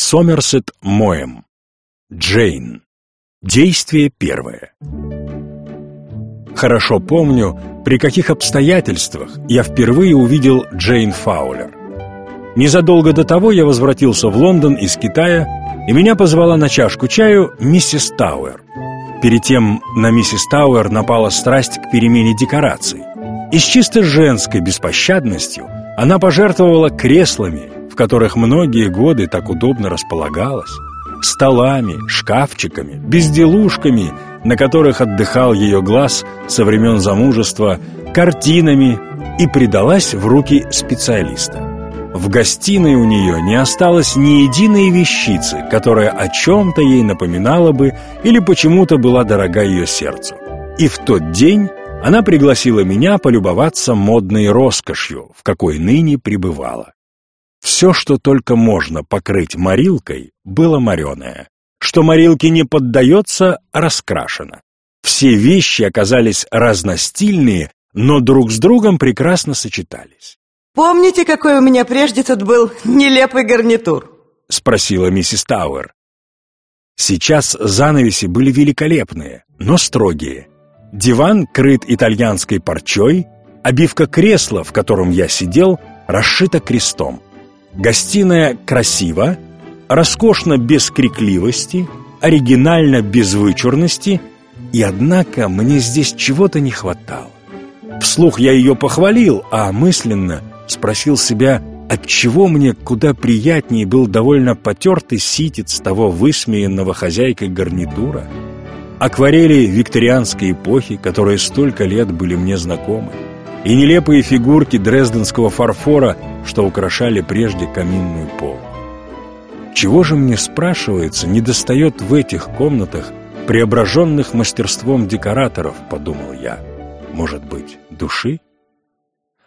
Сомерсет Моэм. Джейн. Действие первое. Хорошо помню, при каких обстоятельствах я впервые увидел Джейн Фаулер. Незадолго до того я возвратился в Лондон из Китая, и меня позвала на чашку чаю миссис Тауэр. Перед тем на миссис Тауэр напала страсть к перемене декораций. И с чисто женской беспощадностью она пожертвовала креслами, в которых многие годы так удобно располагалась, столами, шкафчиками, безделушками, на которых отдыхал ее глаз со времен замужества, картинами и предалась в руки специалиста. В гостиной у нее не осталось ни единой вещицы, которая о чем-то ей напоминала бы или почему-то была дорога ее сердцу. И в тот день она пригласила меня полюбоваться модной роскошью, в какой ныне пребывала. Все, что только можно покрыть морилкой, было мореное. Что морилке не поддается, раскрашено. Все вещи оказались разностильные, но друг с другом прекрасно сочетались. Помните, какой у меня прежде тут был нелепый гарнитур? Спросила миссис Тауэр. Сейчас занавеси были великолепные, но строгие. Диван крыт итальянской парчой, обивка кресла, в котором я сидел, расшита крестом. Гостиная красива, роскошно без крикливости, оригинально без вычурности, и однако мне здесь чего-то не хватало. Вслух я ее похвалил, а мысленно спросил себя, отчего мне куда приятнее был довольно потертый ситец того высмеянного хозяйкой гарнитура, акварели викторианской эпохи, которые столько лет были мне знакомы, и нелепые фигурки дрезденского фарфора, что украшали прежде каминную пол. Чего же мне, спрашивается, недостает в этих комнатах, преображенных мастерством декораторов, подумал я. Может быть, души?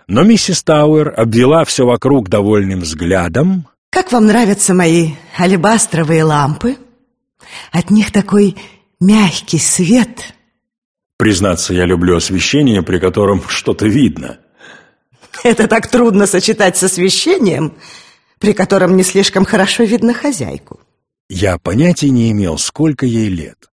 Но миссис Тауэр обвела все вокруг довольным взглядом. Как вам нравятся мои алебастровые лампы? От них такой мягкий свет. Признаться, я люблю освещение, при котором что-то видно. Это так трудно сочетать с освещением, при котором не слишком хорошо видно хозяйку. Я понятия не имел, сколько ей лет.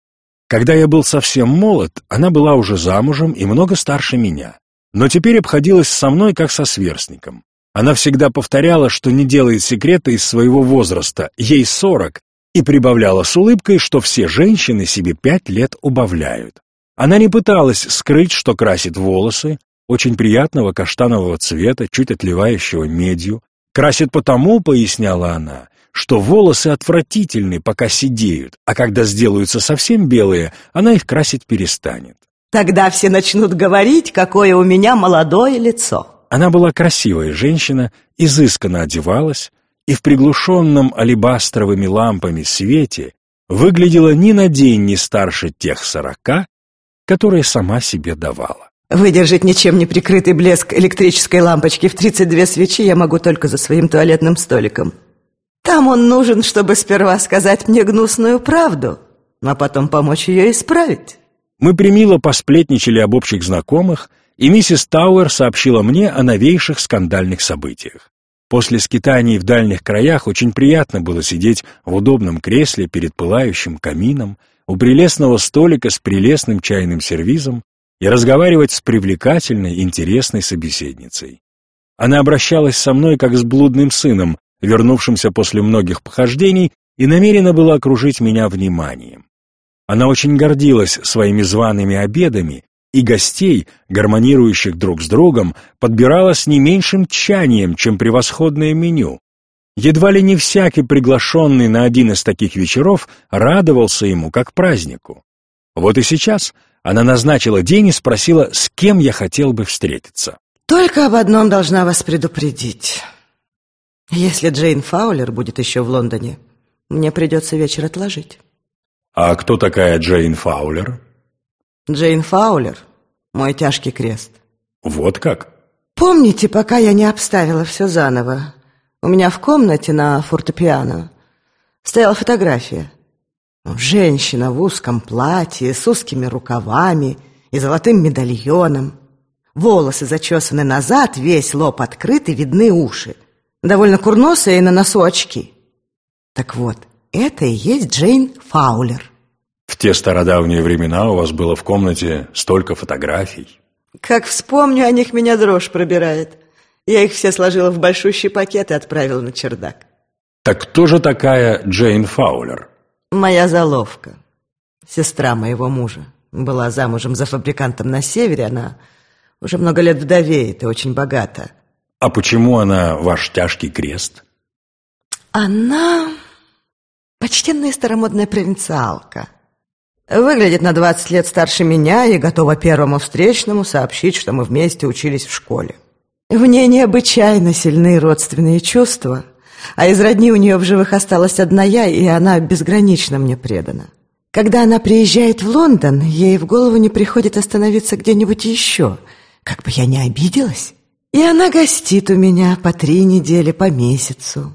Когда я был совсем молод, она была уже замужем и много старше меня но теперь обходилась со мной как со сверстником. Она всегда повторяла, что не делает секрета из своего возраста, ей сорок, и прибавляла с улыбкой, что все женщины себе пять лет убавляют. Она не пыталась скрыть, что красит волосы, очень приятного каштанового цвета, чуть отливающего медью. Красит потому, поясняла она, что волосы отвратительны, пока сидеют, а когда сделаются совсем белые, она их красить перестанет. Тогда все начнут говорить, какое у меня молодое лицо. Она была красивая женщина, изысканно одевалась и в приглушенном алебастровыми лампами свете выглядела ни на день не старше тех сорока, которые сама себе давала. Выдержать ничем не прикрытый блеск электрической лампочки в 32 свечи я могу только за своим туалетным столиком. Там он нужен, чтобы сперва сказать мне гнусную правду, а потом помочь ее исправить. Мы примило посплетничали об общих знакомых, и миссис Тауэр сообщила мне о новейших скандальных событиях. После скитаний в дальних краях очень приятно было сидеть в удобном кресле перед пылающим камином, у прелестного столика с прелестным чайным сервизом и разговаривать с привлекательной, интересной собеседницей. Она обращалась со мной как с блудным сыном, вернувшимся после многих похождений, и намерена была окружить меня вниманием. Она очень гордилась своими зваными обедами, и гостей, гармонирующих друг с другом, подбирала с не меньшим тщанием, чем превосходное меню. Едва ли не всякий приглашенный на один из таких вечеров радовался ему как празднику. Вот и сейчас она назначила день и спросила, с кем я хотел бы встретиться. «Только об одном должна вас предупредить. Если Джейн Фаулер будет еще в Лондоне, мне придется вечер отложить». «А кто такая Джейн Фаулер?» «Джейн Фаулер — мой тяжкий крест». «Вот как?» «Помните, пока я не обставила все заново, у меня в комнате на фортепиано стояла фотография. Женщина в узком платье, с узкими рукавами и золотым медальоном. Волосы зачесаны назад, весь лоб открыт и видны уши. Довольно курносые и на носу очки. Так вот, это и есть Джейн Фаулер. В те стародавние времена у вас было в комнате столько фотографий. Как вспомню о них, меня дрожь пробирает. Я их все сложила в большущий пакет и отправила на чердак. Так кто же такая Джейн Фаулер? Моя заловка. Сестра моего мужа. Была замужем за фабрикантом на севере. Она уже много лет вдовеет и очень богата. А почему она ваш тяжкий крест? Она почтенная старомодная провинциалка. Выглядит на 20 лет старше меня и готова первому встречному сообщить, что мы вместе учились в школе. В ней необычайно сильны родственные чувства, а из родни у нее в живых осталась одна я, и она безгранично мне предана. Когда она приезжает в Лондон, ей в голову не приходит остановиться где-нибудь еще, как бы я не обиделась. И она гостит у меня по три недели, по месяцу.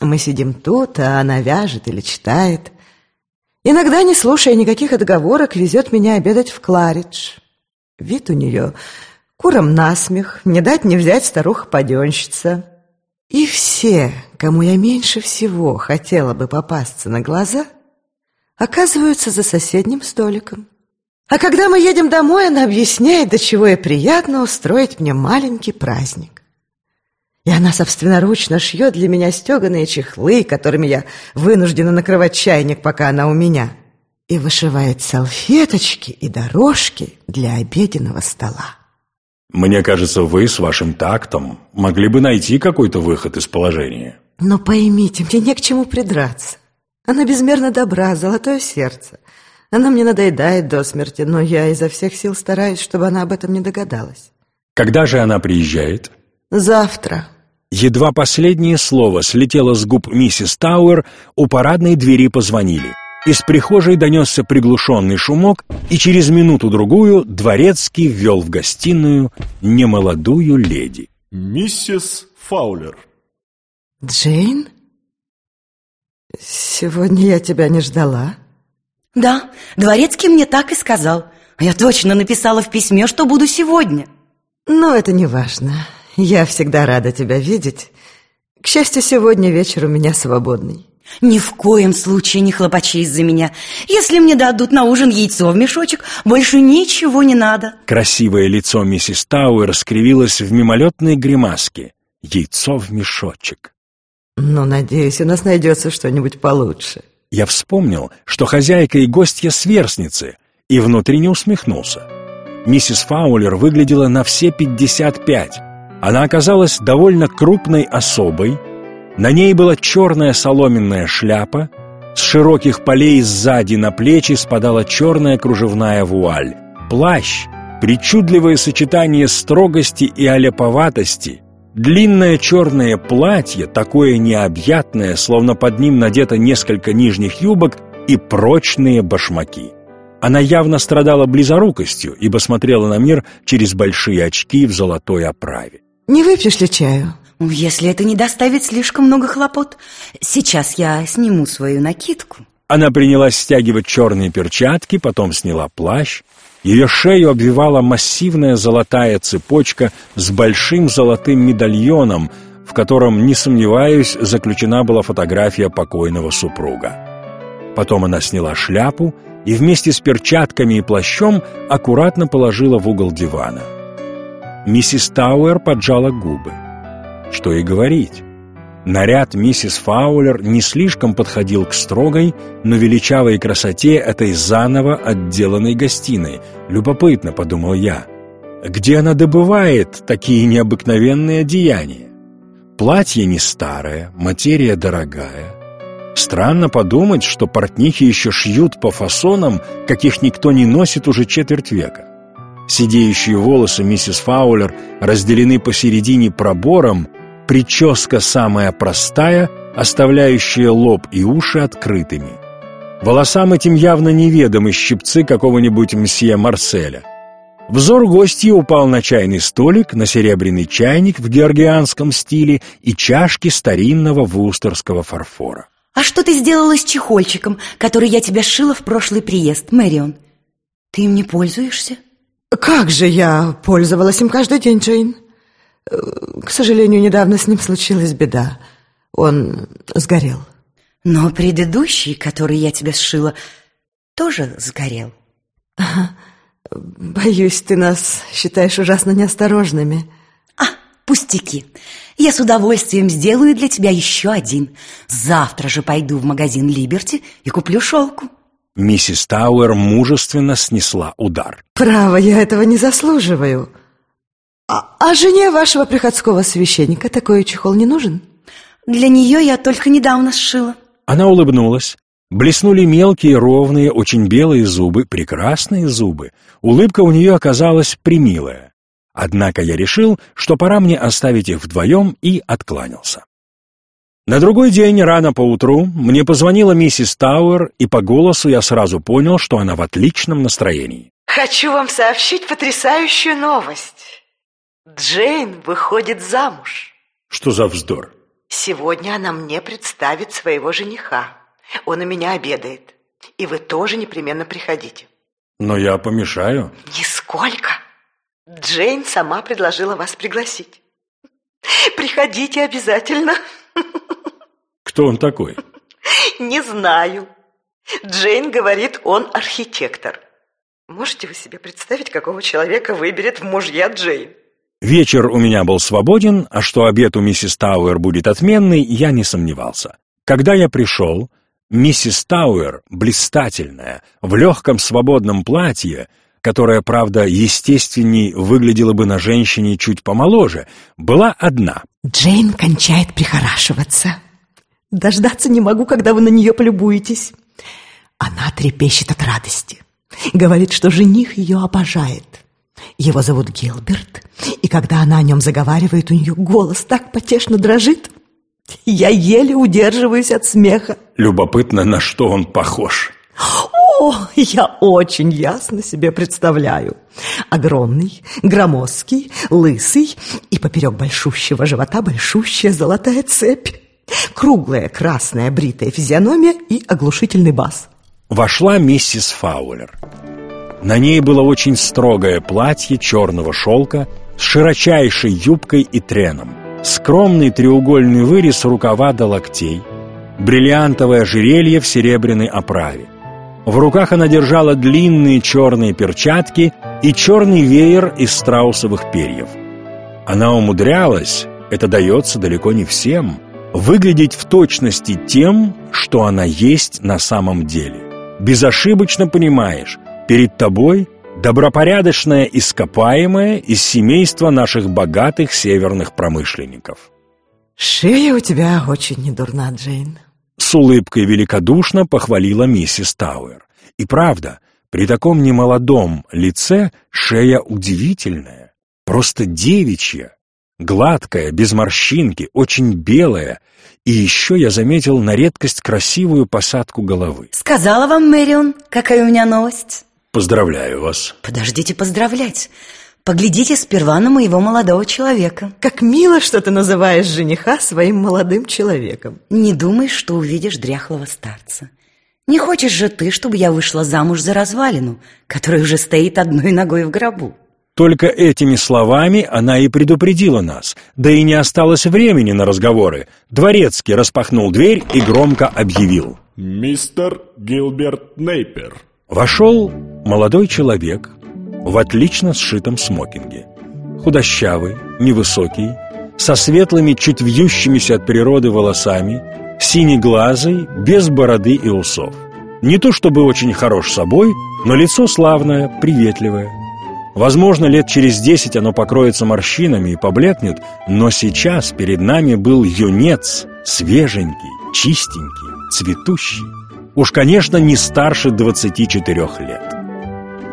Мы сидим тут, а она вяжет или читает. Иногда, не слушая никаких отговорок, везет меня обедать в Кларидж. Вид у нее куром насмех, не дать не взять старуха-паденщица. И все, кому я меньше всего хотела бы попасться на глаза, оказываются за соседним столиком. А когда мы едем домой, она объясняет, до чего ей приятно устроить мне маленький праздник. И она собственноручно шьет для меня стеганые чехлы, которыми я вынуждена накрывать чайник, пока она у меня, и вышивает салфеточки и дорожки для обеденного стола. Мне кажется, вы с вашим тактом могли бы найти какой-то выход из положения. Но поймите, мне не к чему придраться. Она безмерно добра, золотое сердце. Она мне надоедает до смерти, но я изо всех сил стараюсь, чтобы она об этом не догадалась. Когда же она приезжает? Завтра. Едва последнее слово слетело с губ миссис Тауэр, у парадной двери позвонили. Из прихожей донесся приглушенный шумок, и через минуту-другую дворецкий ввел в гостиную немолодую леди. Миссис Фаулер. Джейн? Сегодня я тебя не ждала. Да, дворецкий мне так и сказал. А я точно написала в письме, что буду сегодня. Но это не важно. Я всегда рада тебя видеть. К счастью, сегодня вечер у меня свободный. Ни в коем случае не хлопачи из-за меня. Если мне дадут на ужин яйцо в мешочек, больше ничего не надо. Красивое лицо миссис Тауэр скривилось в мимолетной гримаске. Яйцо в мешочек. Ну, надеюсь, у нас найдется что-нибудь получше. Я вспомнил, что хозяйка и гостья сверстницы, и внутренне усмехнулся. Миссис Фаулер выглядела на все пятьдесят пять. Она оказалась довольно крупной особой, на ней была черная соломенная шляпа, с широких полей сзади на плечи спадала черная кружевная вуаль. Плащ, причудливое сочетание строгости и аляповатости, длинное черное платье, такое необъятное, словно под ним надето несколько нижних юбок и прочные башмаки. Она явно страдала близорукостью, ибо смотрела на мир через большие очки в золотой оправе. Не выпьешь ли чаю? Если это не доставит слишком много хлопот. Сейчас я сниму свою накидку. Она принялась стягивать черные перчатки, потом сняла плащ. Ее шею обвивала массивная золотая цепочка с большим золотым медальоном, в котором, не сомневаюсь, заключена была фотография покойного супруга. Потом она сняла шляпу и вместе с перчатками и плащом аккуратно положила в угол дивана. Миссис Тауэр поджала губы. Что и говорить. Наряд миссис Фаулер не слишком подходил к строгой, но величавой красоте этой заново отделанной гостиной. Любопытно, подумал я. Где она добывает такие необыкновенные одеяния? Платье не старое, материя дорогая. Странно подумать, что портнихи еще шьют по фасонам, каких никто не носит уже четверть века. Сидеющие волосы миссис Фаулер разделены посередине пробором, прическа самая простая, оставляющая лоб и уши открытыми. Волосам этим явно неведомы щипцы какого-нибудь мсье Марселя. Взор гостьи упал на чайный столик, на серебряный чайник в георгианском стиле и чашки старинного вустерского фарфора. А что ты сделала с чехольчиком, который я тебе сшила в прошлый приезд, Мэрион? Ты им не пользуешься? Как же я пользовалась им каждый день, Джейн. К сожалению, недавно с ним случилась беда. Он сгорел. Но предыдущий, который я тебе сшила, тоже сгорел. Боюсь, ты нас считаешь ужасно неосторожными. А, пустяки. Я с удовольствием сделаю для тебя еще один. Завтра же пойду в магазин Либерти и куплю шелку. Миссис Тауэр мужественно снесла удар. Право, я этого не заслуживаю. А, а жене вашего приходского священника такой чехол не нужен? Для нее я только недавно сшила. Она улыбнулась. Блеснули мелкие, ровные, очень белые зубы, прекрасные зубы. Улыбка у нее оказалась примилая. Однако я решил, что пора мне оставить их вдвоем и откланялся. На другой день, рано поутру, мне позвонила миссис Тауэр, и по голосу я сразу понял, что она в отличном настроении. Хочу вам сообщить потрясающую новость. Джейн выходит замуж. Что за вздор? Сегодня она мне представит своего жениха. Он у меня обедает. И вы тоже непременно приходите. Но я помешаю. Нисколько. Джейн сама предложила вас пригласить. Приходите обязательно. Кто он такой? Не знаю. Джейн говорит, он архитектор. Можете вы себе представить, какого человека выберет в мужья Джейн? Вечер у меня был свободен, а что обед у миссис Тауэр будет отменный, я не сомневался. Когда я пришел, миссис Тауэр, блистательная, в легком свободном платье, которое, правда, естественней выглядело бы на женщине чуть помоложе, была одна. Джейн кончает прихорашиваться. Дождаться не могу, когда вы на нее полюбуетесь. Она трепещет от радости. Говорит, что жених ее обожает. Его зовут Гилберт, и когда она о нем заговаривает, у нее голос так потешно дрожит. Я еле удерживаюсь от смеха. Любопытно, на что он похож. О, я очень ясно себе представляю. Огромный, громоздкий, лысый и поперек большущего живота большущая золотая цепь. Круглая красная бритая физиономия и оглушительный бас. Вошла миссис Фаулер. На ней было очень строгое платье черного шелка с широчайшей юбкой и треном, скромный треугольный вырез рукава до локтей, бриллиантовое ожерелье в серебряной оправе. В руках она держала длинные черные перчатки и черный веер из страусовых перьев. Она умудрялась, это дается далеко не всем, выглядеть в точности тем, что она есть на самом деле. Безошибочно понимаешь, перед тобой добропорядочное ископаемое из семейства наших богатых северных промышленников. Шея у тебя очень недурна, Джейн. С улыбкой великодушно похвалила миссис Тауэр. И правда, при таком немолодом лице шея удивительная, просто девичья, гладкая, без морщинки, очень белая, и еще я заметил на редкость красивую посадку головы. Сказала вам, Мэрион, какая у меня новость? Поздравляю вас. Подождите поздравлять. Поглядите сперва на моего молодого человека. Как мило, что ты называешь жениха своим молодым человеком. Не думай, что увидишь дряхлого старца. Не хочешь же ты, чтобы я вышла замуж за развалину, которая уже стоит одной ногой в гробу? Только этими словами она и предупредила нас, да и не осталось времени на разговоры. Дворецкий распахнул дверь и громко объявил. Мистер Гилберт Нейпер. Вошел молодой человек в отлично сшитом смокинге. Худощавый, невысокий, со светлыми, чуть вьющимися от природы волосами, синеглазый, без бороды и усов. Не то чтобы очень хорош собой, но лицо славное, приветливое. Возможно, лет через десять оно покроется морщинами и поблекнет, но сейчас перед нами был юнец, свеженький, чистенький, цветущий. Уж, конечно, не старше 24 лет.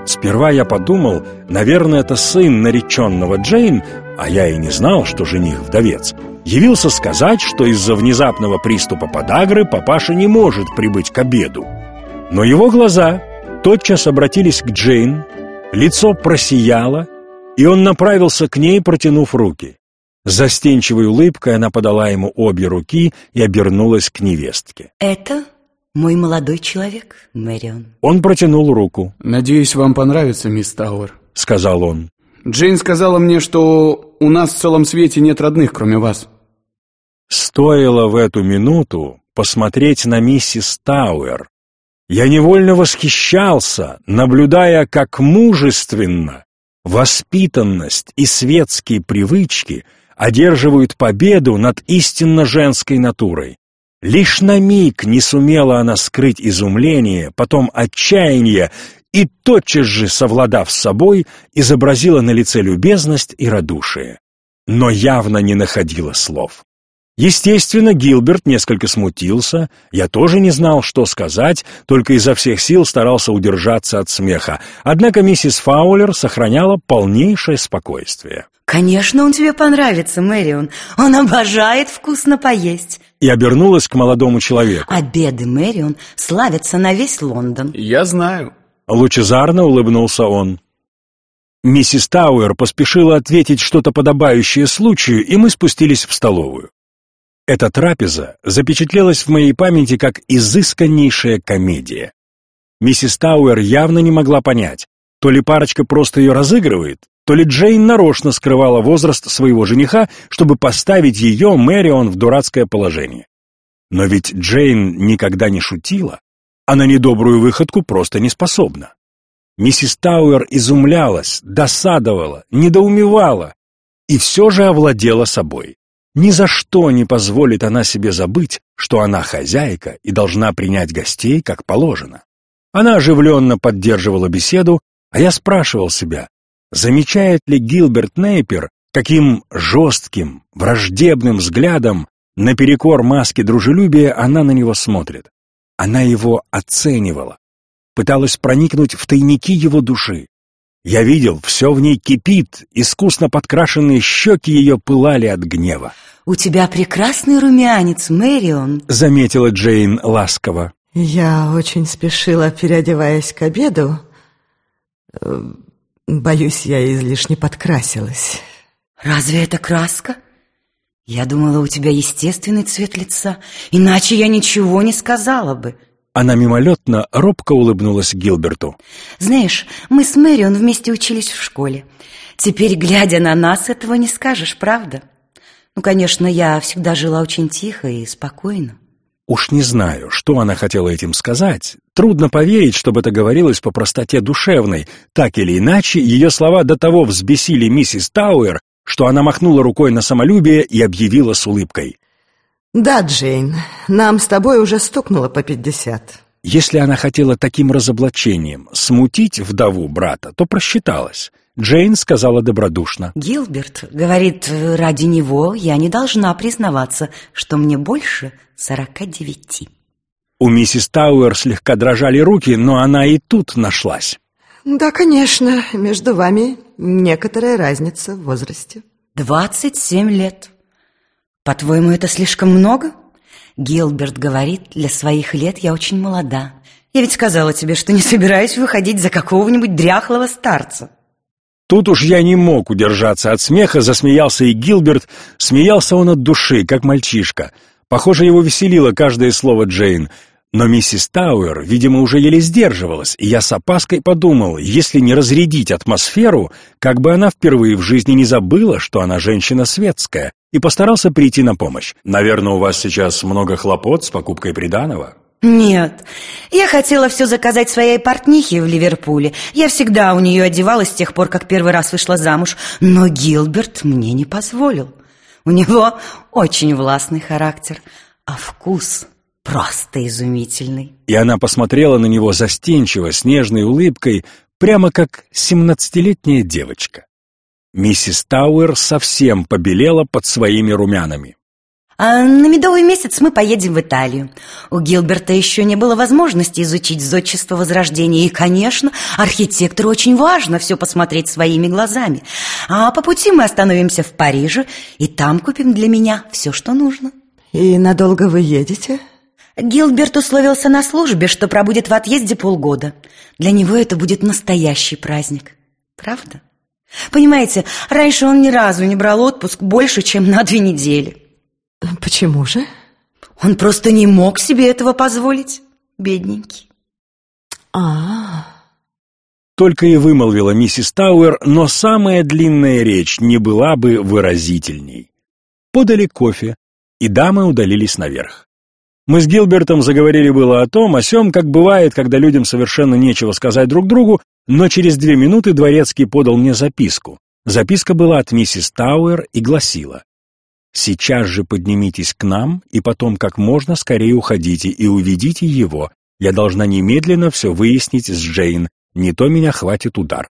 Сперва я подумал, наверное, это сын нареченного Джейн, а я и не знал, что жених вдовец. Явился сказать, что из-за внезапного приступа подагры папаша не может прибыть к обеду. Но его глаза тотчас обратились к Джейн, лицо просияло, и он направился к ней, протянув руки. Застенчивой улыбкой она подала ему обе руки и обернулась к невестке. Это мой молодой человек, Мэрион. Он протянул руку. «Надеюсь, вам понравится, мисс Тауэр», — сказал он. «Джейн сказала мне, что у нас в целом свете нет родных, кроме вас». Стоило в эту минуту посмотреть на миссис Тауэр. Я невольно восхищался, наблюдая, как мужественно воспитанность и светские привычки одерживают победу над истинно женской натурой. Лишь на миг не сумела она скрыть изумление, потом отчаяние, и тотчас же, совладав с собой, изобразила на лице любезность и радушие. Но явно не находила слов. Естественно, Гилберт несколько смутился, я тоже не знал, что сказать, только изо всех сил старался удержаться от смеха. Однако миссис Фаулер сохраняла полнейшее спокойствие. Конечно, он тебе понравится, Мэрион. Он обожает вкусно поесть. И обернулась к молодому человеку. Обеды Мэрион славятся на весь Лондон. Я знаю. Лучезарно улыбнулся он. Миссис Тауэр поспешила ответить что-то подобающее случаю, и мы спустились в столовую. Эта трапеза запечатлелась в моей памяти как изысканнейшая комедия. Миссис Тауэр явно не могла понять, то ли парочка просто ее разыгрывает, то ли Джейн нарочно скрывала возраст своего жениха, чтобы поставить ее, Мэрион, в дурацкое положение. Но ведь Джейн никогда не шутила, а на недобрую выходку просто не способна. Миссис Тауэр изумлялась, досадовала, недоумевала и все же овладела собой. Ни за что не позволит она себе забыть, что она хозяйка и должна принять гостей как положено. Она оживленно поддерживала беседу, а я спрашивал себя, замечает ли Гилберт Нейпер, каким жестким, враждебным взглядом наперекор маске дружелюбия она на него смотрит. Она его оценивала, пыталась проникнуть в тайники его души, я видел, все в ней кипит, искусно подкрашенные щеки ее пылали от гнева. «У тебя прекрасный румянец, Мэрион», — заметила Джейн ласково. Я очень спешила, переодеваясь к обеду. Боюсь, я излишне подкрасилась. «Разве это краска? Я думала, у тебя естественный цвет лица, иначе я ничего не сказала бы». Она мимолетно, робко улыбнулась Гилберту. «Знаешь, мы с Мэрион вместе учились в школе. Теперь, глядя на нас, этого не скажешь, правда? Ну, конечно, я всегда жила очень тихо и спокойно». Уж не знаю, что она хотела этим сказать. Трудно поверить, чтобы это говорилось по простоте душевной. Так или иначе, ее слова до того взбесили миссис Тауэр, что она махнула рукой на самолюбие и объявила с улыбкой. Да, Джейн, нам с тобой уже стукнуло по пятьдесят. Если она хотела таким разоблачением смутить вдову брата, то просчиталась. Джейн сказала добродушно. Гилберт говорит, ради него я не должна признаваться, что мне больше сорока девяти. У миссис Тауэр слегка дрожали руки, но она и тут нашлась. Да, конечно, между вами некоторая разница в возрасте. Двадцать семь лет. По-твоему, это слишком много? Гилберт говорит, для своих лет я очень молода. Я ведь сказала тебе, что не собираюсь выходить за какого-нибудь дряхлого старца. Тут уж я не мог удержаться от смеха, засмеялся и Гилберт. Смеялся он от души, как мальчишка. Похоже, его веселило каждое слово Джейн. Но миссис Тауэр, видимо, уже еле сдерживалась, и я с опаской подумал, если не разрядить атмосферу, как бы она впервые в жизни не забыла, что она женщина светская, и постарался прийти на помощь. «Наверное, у вас сейчас много хлопот с покупкой приданого?» Нет, я хотела все заказать своей портнихе в Ливерпуле. Я всегда у нее одевалась с тех пор, как первый раз вышла замуж. Но Гилберт мне не позволил. У него очень властный характер, а вкус просто изумительный. И она посмотрела на него застенчиво, с нежной улыбкой, прямо как семнадцатилетняя девочка. Миссис Тауэр совсем побелела под своими румянами. А на медовый месяц мы поедем в Италию. У Гилберта еще не было возможности изучить зодчество Возрождения. И, конечно, архитектору очень важно все посмотреть своими глазами. А по пути мы остановимся в Париже, и там купим для меня все, что нужно. И надолго вы едете? Гилберт условился на службе, что пробудет в отъезде полгода. Для него это будет настоящий праздник. Правда? Понимаете, раньше он ни разу не брал отпуск больше, чем на две недели. Почему же? Он просто не мог себе этого позволить, бедненький. А, -а, а Только и вымолвила миссис Тауэр, но самая длинная речь не была бы выразительней. Подали кофе, и дамы удалились наверх. Мы с Гилбертом заговорили было о том, о сём, как бывает, когда людям совершенно нечего сказать друг другу, но через две минуты Дворецкий подал мне записку. Записка была от миссис Тауэр и гласила «Сейчас же поднимитесь к нам и потом как можно скорее уходите и уведите его. Я должна немедленно все выяснить с Джейн, не то меня хватит удар».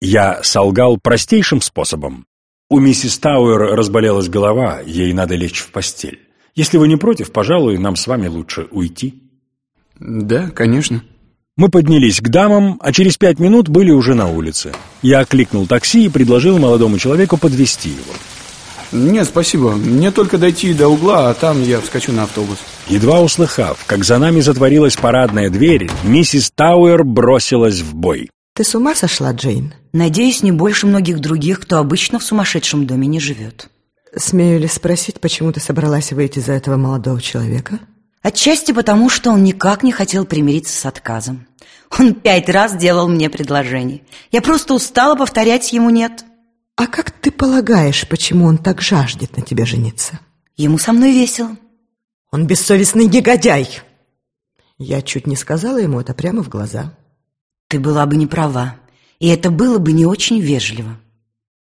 Я солгал простейшим способом. У миссис Тауэр разболелась голова, ей надо лечь в постель. Если вы не против, пожалуй, нам с вами лучше уйти. Да, конечно. Мы поднялись к дамам, а через пять минут были уже на улице. Я окликнул такси и предложил молодому человеку подвести его. Нет, спасибо. Мне только дойти до угла, а там я вскочу на автобус. Едва услыхав, как за нами затворилась парадная дверь, миссис Тауэр бросилась в бой. Ты с ума сошла, Джейн? Надеюсь, не больше многих других, кто обычно в сумасшедшем доме не живет. Смею ли спросить, почему ты собралась выйти за этого молодого человека? Отчасти потому, что он никак не хотел примириться с отказом. Он пять раз делал мне предложение. Я просто устала повторять ему «нет». А как ты полагаешь, почему он так жаждет на тебе жениться? Ему со мной весело. Он бессовестный негодяй. Я чуть не сказала ему это прямо в глаза. Ты была бы не права, и это было бы не очень вежливо.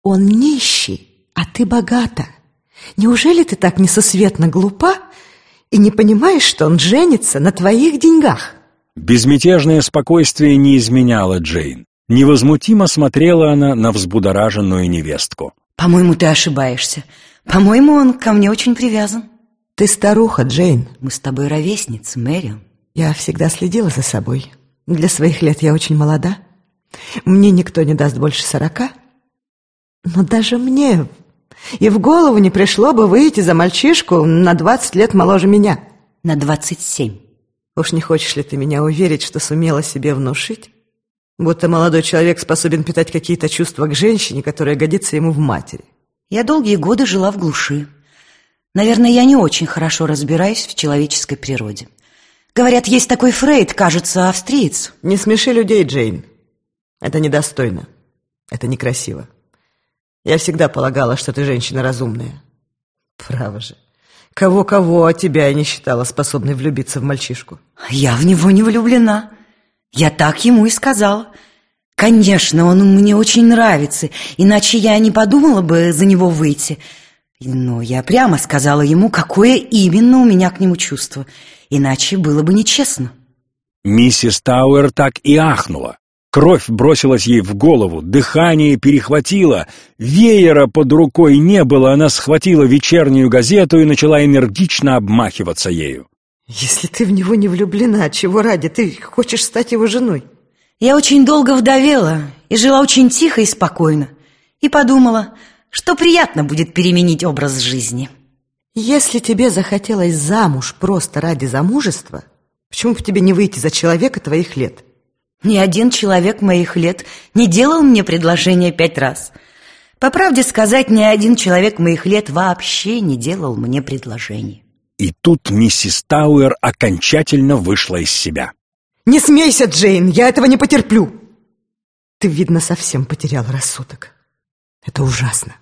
Он нищий, а ты богата. Неужели ты так несусветно глупа и не понимаешь, что он женится на твоих деньгах? Безмятежное спокойствие не изменяло Джейн. Невозмутимо смотрела она на взбудораженную невестку. По-моему, ты ошибаешься. По-моему, он ко мне очень привязан. Ты старуха, Джейн. Мы с тобой ровесницы, Мэрион. Я всегда следила за собой. Для своих лет я очень молода. Мне никто не даст больше сорока. Но даже мне и в голову не пришло бы выйти за мальчишку на двадцать лет моложе меня. На двадцать семь. Уж не хочешь ли ты меня уверить, что сумела себе внушить, будто молодой человек способен питать какие-то чувства к женщине, которая годится ему в матери? Я долгие годы жила в глуши. Наверное, я не очень хорошо разбираюсь в человеческой природе. Говорят, есть такой Фрейд, кажется, австриец. Не смеши людей, Джейн. Это недостойно. Это некрасиво. Я всегда полагала, что ты женщина разумная. Право же. Кого-кого, а тебя я не считала способной влюбиться в мальчишку. Я в него не влюблена. Я так ему и сказала. Конечно, он мне очень нравится, иначе я не подумала бы за него выйти. Но я прямо сказала ему, какое именно у меня к нему чувство. Иначе было бы нечестно. Миссис Тауэр так и ахнула. Кровь бросилась ей в голову, дыхание перехватило, веера под рукой не было, она схватила вечернюю газету и начала энергично обмахиваться ею. Если ты в него не влюблена, чего ради? Ты хочешь стать его женой? Я очень долго вдовела и жила очень тихо и спокойно. И подумала, что приятно будет переменить образ жизни. Если тебе захотелось замуж просто ради замужества, почему бы тебе не выйти за человека твоих лет? Ни один человек моих лет не делал мне предложение пять раз. По правде сказать, ни один человек моих лет вообще не делал мне предложение. И тут миссис Тауэр окончательно вышла из себя. Не смейся, Джейн, я этого не потерплю. Ты, видно, совсем потерял рассудок. Это ужасно.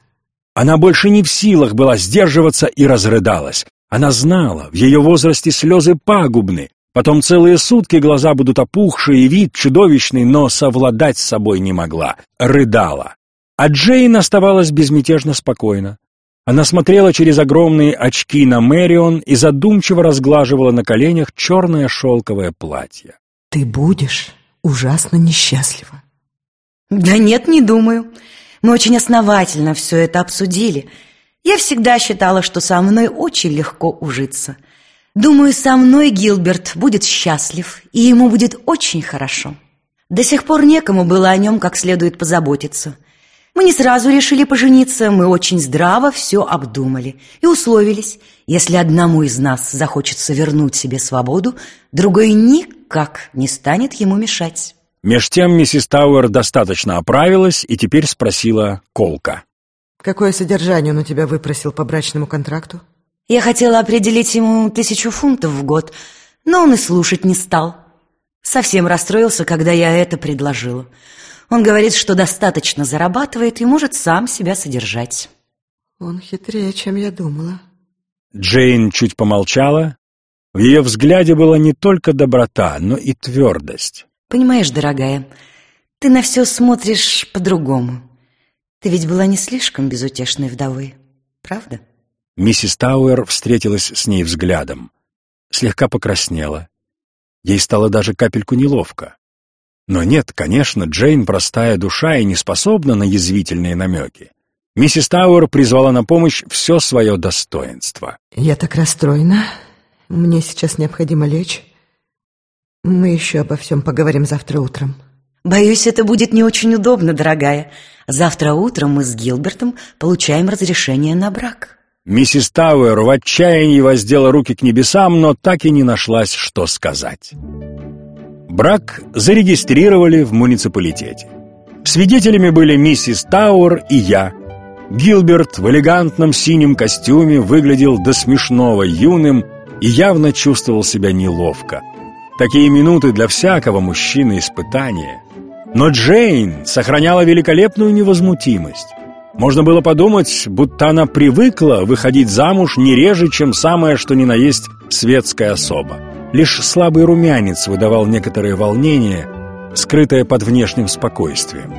Она больше не в силах была сдерживаться и разрыдалась. Она знала, в ее возрасте слезы пагубны, Потом целые сутки глаза будут опухшие, и вид чудовищный, но совладать с собой не могла. Рыдала. А Джейн оставалась безмятежно спокойна. Она смотрела через огромные очки на Мэрион и задумчиво разглаживала на коленях черное шелковое платье. «Ты будешь ужасно несчастлива». «Да нет, не думаю. Мы очень основательно все это обсудили. Я всегда считала, что со мной очень легко ужиться». Думаю, со мной Гилберт будет счастлив, и ему будет очень хорошо. До сих пор некому было о нем как следует позаботиться. Мы не сразу решили пожениться, мы очень здраво все обдумали и условились, если одному из нас захочется вернуть себе свободу, другой никак не станет ему мешать. Меж тем миссис Тауэр достаточно оправилась и теперь спросила Колка. Какое содержание он у тебя выпросил по брачному контракту? Я хотела определить ему тысячу фунтов в год, но он и слушать не стал. Совсем расстроился, когда я это предложила. Он говорит, что достаточно зарабатывает и может сам себя содержать. Он хитрее, чем я думала. Джейн чуть помолчала В ее взгляде была не только доброта, но и твердость. Понимаешь, дорогая, ты на все смотришь по-другому. Ты ведь была не слишком безутешной вдовой, правда? Миссис Тауэр встретилась с ней взглядом. Слегка покраснела. Ей стало даже капельку неловко. Но нет, конечно, Джейн простая душа и не способна на язвительные намеки. Миссис Тауэр призвала на помощь все свое достоинство. Я так расстроена. Мне сейчас необходимо лечь. Мы еще обо всем поговорим завтра утром. Боюсь, это будет не очень удобно, дорогая. Завтра утром мы с Гилбертом получаем разрешение на брак. Миссис Тауэр в отчаянии воздела руки к небесам, но так и не нашлась, что сказать. Брак зарегистрировали в муниципалитете. Свидетелями были миссис Тауэр и я. Гилберт в элегантном синем костюме выглядел до смешного юным и явно чувствовал себя неловко. Такие минуты для всякого мужчины испытания. Но Джейн сохраняла великолепную невозмутимость. Можно было подумать, будто она привыкла выходить замуж не реже, чем самое что ни на есть светская особа. Лишь слабый румянец выдавал некоторое волнение, скрытое под внешним спокойствием.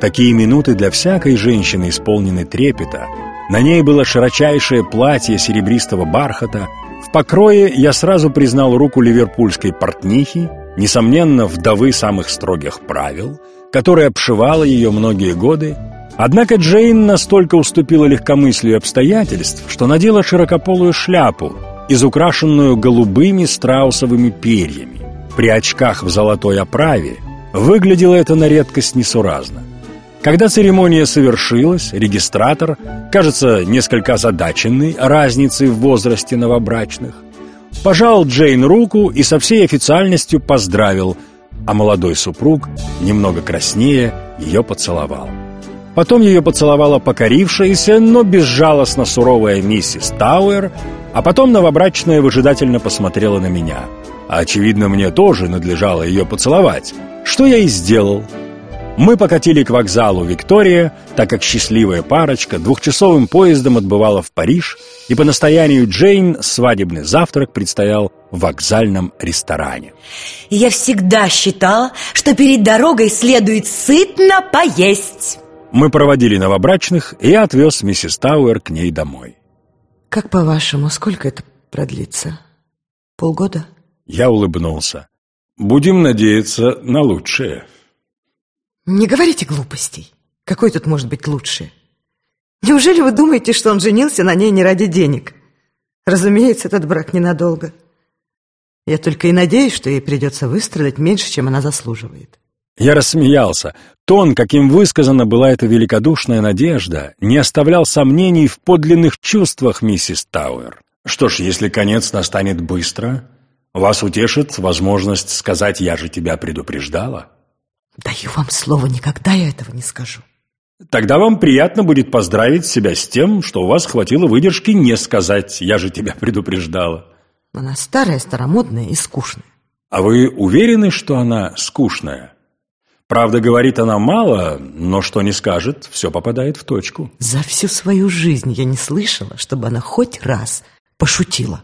Такие минуты для всякой женщины исполнены трепета. На ней было широчайшее платье серебристого бархата. В покрое я сразу признал руку ливерпульской портнихи, несомненно, вдовы самых строгих правил, которая обшивала ее многие годы. Однако Джейн настолько уступила легкомыслию обстоятельств, что надела широкополую шляпу, изукрашенную голубыми страусовыми перьями. При очках в золотой оправе выглядело это на редкость несуразно. Когда церемония совершилась, регистратор, кажется, несколько озадаченный разницей в возрасте новобрачных, пожал Джейн руку и со всей официальностью поздравил, а молодой супруг, немного краснее, ее поцеловал. Потом ее поцеловала покорившаяся, но безжалостно суровая миссис Тауэр, а потом новобрачная выжидательно посмотрела на меня. Очевидно, мне тоже надлежало ее поцеловать, что я и сделал – мы покатили к вокзалу Виктория, так как счастливая парочка двухчасовым поездом отбывала в Париж, и по настоянию Джейн свадебный завтрак предстоял в вокзальном ресторане. Я всегда считала, что перед дорогой следует сытно поесть. Мы проводили новобрачных, и я отвез миссис Тауэр к ней домой. Как по-вашему, сколько это продлится? Полгода? Я улыбнулся. Будем надеяться на лучшее. Не говорите глупостей. Какой тут может быть лучше? Неужели вы думаете, что он женился на ней не ради денег? Разумеется, этот брак ненадолго. Я только и надеюсь, что ей придется выстрадать меньше, чем она заслуживает. Я рассмеялся. Тон, каким высказана была эта великодушная надежда, не оставлял сомнений в подлинных чувствах миссис Тауэр. Что ж, если конец настанет быстро, вас утешит возможность сказать «я же тебя предупреждала». Даю вам слово, никогда я этого не скажу. Тогда вам приятно будет поздравить себя с тем, что у вас хватило выдержки не сказать «я же тебя предупреждала». Она старая, старомодная и скучная. А вы уверены, что она скучная? Правда, говорит она мало, но что не скажет, все попадает в точку. За всю свою жизнь я не слышала, чтобы она хоть раз пошутила.